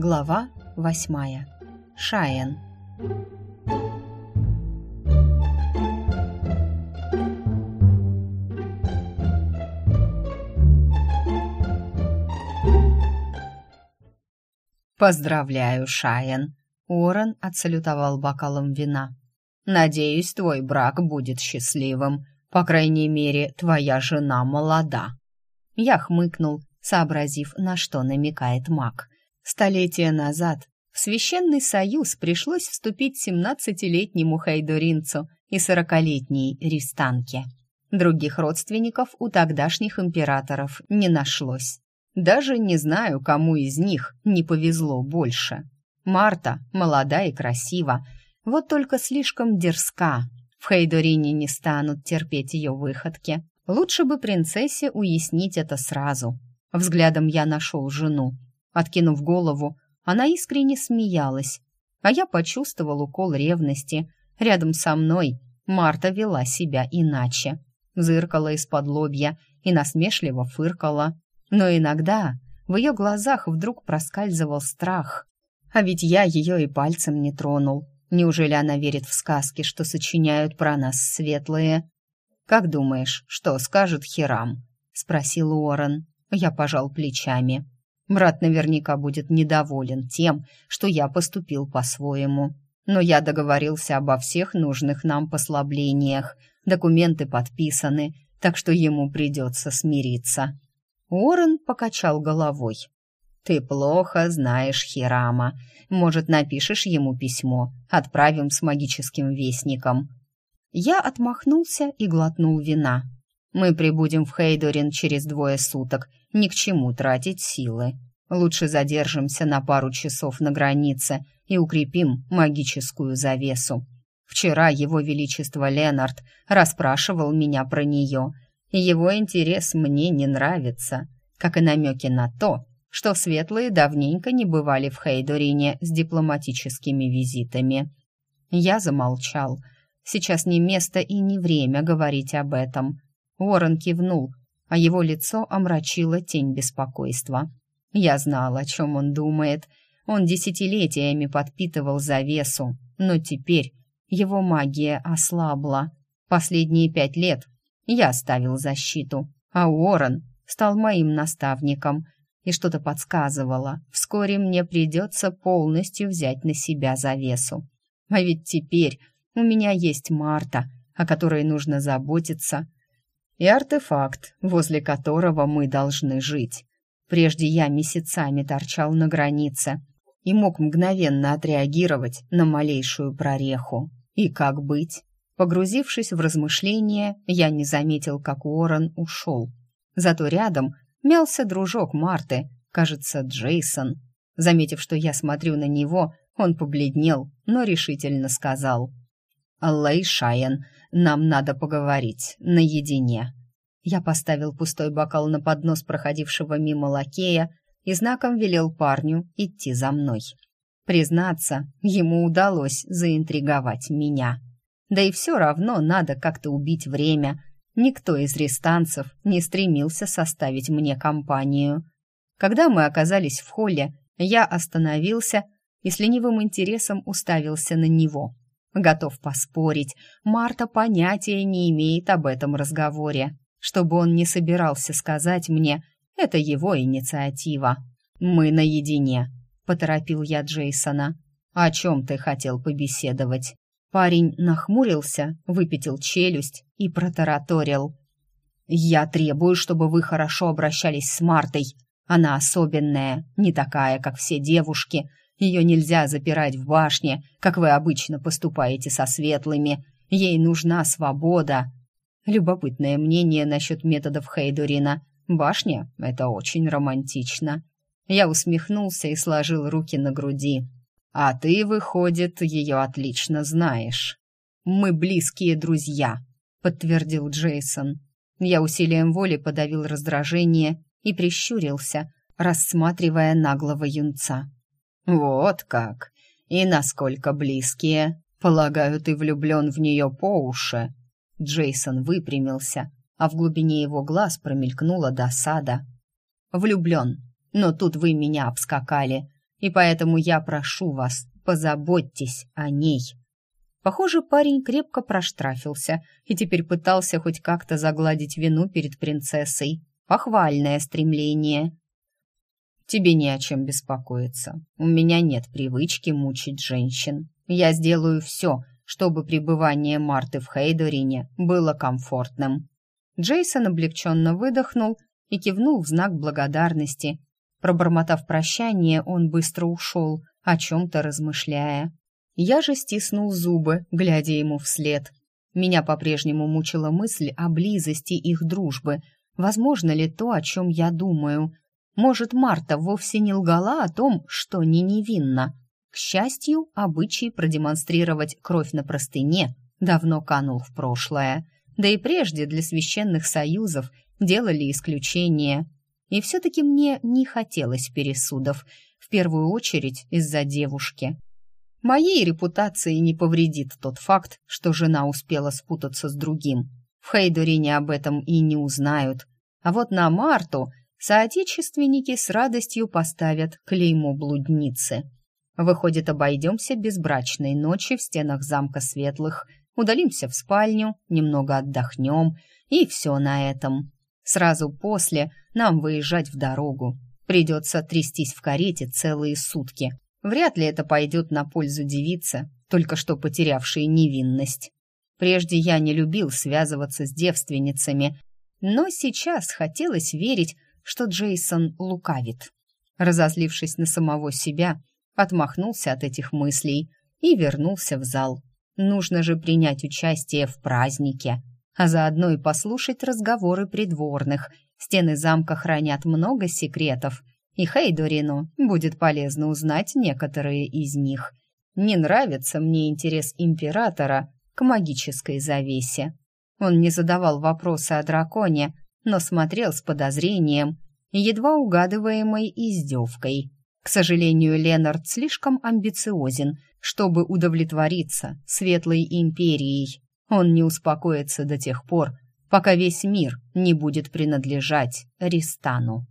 Глава восьмая. Шаен. «Поздравляю, Шаен!» Уоррен отсалютовал бокалом вина. «Надеюсь, твой брак будет счастливым. По крайней мере, твоя жена молода». Я хмыкнул, сообразив, на что намекает маг. Столетия назад в Священный Союз пришлось вступить семнадцатилетнему хайдоринцу и сорокалетней ристанке. Других родственников у тогдашних императоров не нашлось. Даже не знаю, кому из них не повезло больше. Марта молода и красива, вот только слишком дерзка. В Хейдорине не станут терпеть ее выходки. Лучше бы принцессе уяснить это сразу. Взглядом я нашел жену. Откинув голову, она искренне смеялась, а я почувствовал укол ревности. Рядом со мной Марта вела себя иначе. Зыркала из-под лобья и насмешливо фыркала. Но иногда в ее глазах вдруг проскальзывал страх. А ведь я ее и пальцем не тронул. Неужели она верит в сказки, что сочиняют про нас светлые? «Как думаешь, что скажет Хирам?» — спросил Уоррен. Я пожал плечами. Брат наверняка будет недоволен тем, что я поступил по-своему. Но я договорился обо всех нужных нам послаблениях. Документы подписаны, так что ему придется смириться. Уоррен покачал головой. «Ты плохо знаешь Хирама. Может, напишешь ему письмо? Отправим с магическим вестником». Я отмахнулся и глотнул вина. Мы прибудем в Хейдорин через двое суток. Ни к чему тратить силы. Лучше задержимся на пару часов на границе и укрепим магическую завесу. Вчера его величество Ленард расспрашивал меня про нее, и его интерес мне не нравится, как и намеки на то, что светлые давненько не бывали в Хейдорине с дипломатическими визитами. Я замолчал. Сейчас не место и не время говорить об этом. Уоррен кивнул, а его лицо омрачило тень беспокойства. Я знал, о чем он думает. Он десятилетиями подпитывал завесу, но теперь его магия ослабла. Последние пять лет я ставил защиту, а Уоррен стал моим наставником, и что-то подсказывало, вскоре мне придется полностью взять на себя завесу. А ведь теперь у меня есть Марта, о которой нужно заботиться и артефакт, возле которого мы должны жить. Прежде я месяцами торчал на границе и мог мгновенно отреагировать на малейшую прореху. И как быть? Погрузившись в размышления, я не заметил, как Уоррен ушел. Зато рядом мялся дружок Марты, кажется, Джейсон. Заметив, что я смотрю на него, он побледнел, но решительно сказал. «Лэй Шайен, нам надо поговорить наедине». Я поставил пустой бокал на поднос проходившего мимо лакея и знаком велел парню идти за мной. Признаться, ему удалось заинтриговать меня. Да и все равно надо как-то убить время. Никто из рестанцев не стремился составить мне компанию. Когда мы оказались в холле, я остановился и с ленивым интересом уставился на него — Готов поспорить, Марта понятия не имеет об этом разговоре. Чтобы он не собирался сказать мне, это его инициатива. «Мы наедине», — поторопил я Джейсона. «О чем ты хотел побеседовать?» Парень нахмурился, выпятил челюсть и протараторил. «Я требую, чтобы вы хорошо обращались с Мартой. Она особенная, не такая, как все девушки, ее нельзя запирать в башне, как вы обычно поступаете со светлыми. Ей нужна свобода. Любопытное мнение насчет методов Хейдурина. Башня — это очень романтично. Я усмехнулся и сложил руки на груди. А ты, выходит, ее отлично знаешь. Мы близкие друзья, подтвердил Джейсон. Я усилием воли подавил раздражение и прищурился, рассматривая наглого юнца. «Вот как! И насколько близкие! Полагаю, ты влюблен в нее по уши!» Джейсон выпрямился, а в глубине его глаз промелькнула досада. «Влюблен, но тут вы меня обскакали. и поэтому я прошу вас, позаботьтесь о ней». Похоже, парень крепко проштрафился и теперь пытался хоть как-то загладить вину перед принцессой. Похвальное стремление. «Тебе не о чем беспокоиться. У меня нет привычки мучить женщин. Я сделаю все, чтобы пребывание Марты в Хейдорине было комфортным». Джейсон облегченно выдохнул и кивнул в знак благодарности. Пробормотав прощание, он быстро ушел, о чем-то размышляя. Я же стиснул зубы, глядя ему вслед. Меня по-прежнему мучила мысль о близости их дружбы. Возможно ли то, о чем я думаю? Может, Марта вовсе не лгала о том, что не невинна? К счастью, обычай продемонстрировать кровь на простыне давно канул в прошлое. Да и прежде для священных союзов делали исключения. И все-таки мне не хотелось пересудов, в первую очередь из-за девушки. Моей репутации не повредит тот факт, что жена успела спутаться с другим. В Хейдорине об этом и не узнают. А вот на Марту соотечественники с радостью поставят клеймо блудницы. Выходит, обойдемся без брачной ночи в стенах замка Светлых, удалимся в спальню, немного отдохнем, и все на этом. Сразу после нам выезжать в дорогу. Придется трястись в карете целые сутки, Вряд ли это пойдет на пользу девице, только что потерявшей невинность. Прежде я не любил связываться с девственницами, но сейчас хотелось верить, что Джейсон лукавит. Разозлившись на самого себя, отмахнулся от этих мыслей и вернулся в зал. Нужно же принять участие в празднике, а заодно и послушать разговоры придворных. Стены замка хранят много секретов — и Хейдорину будет полезно узнать некоторые из них. Не нравится мне интерес императора к магической завесе. Он не задавал вопросы о драконе, но смотрел с подозрением едва угадываемой издевкой. К сожалению, Ленард слишком амбициозен, чтобы удовлетвориться светлой империей. Он не успокоится до тех пор, пока весь мир не будет принадлежать Ристану.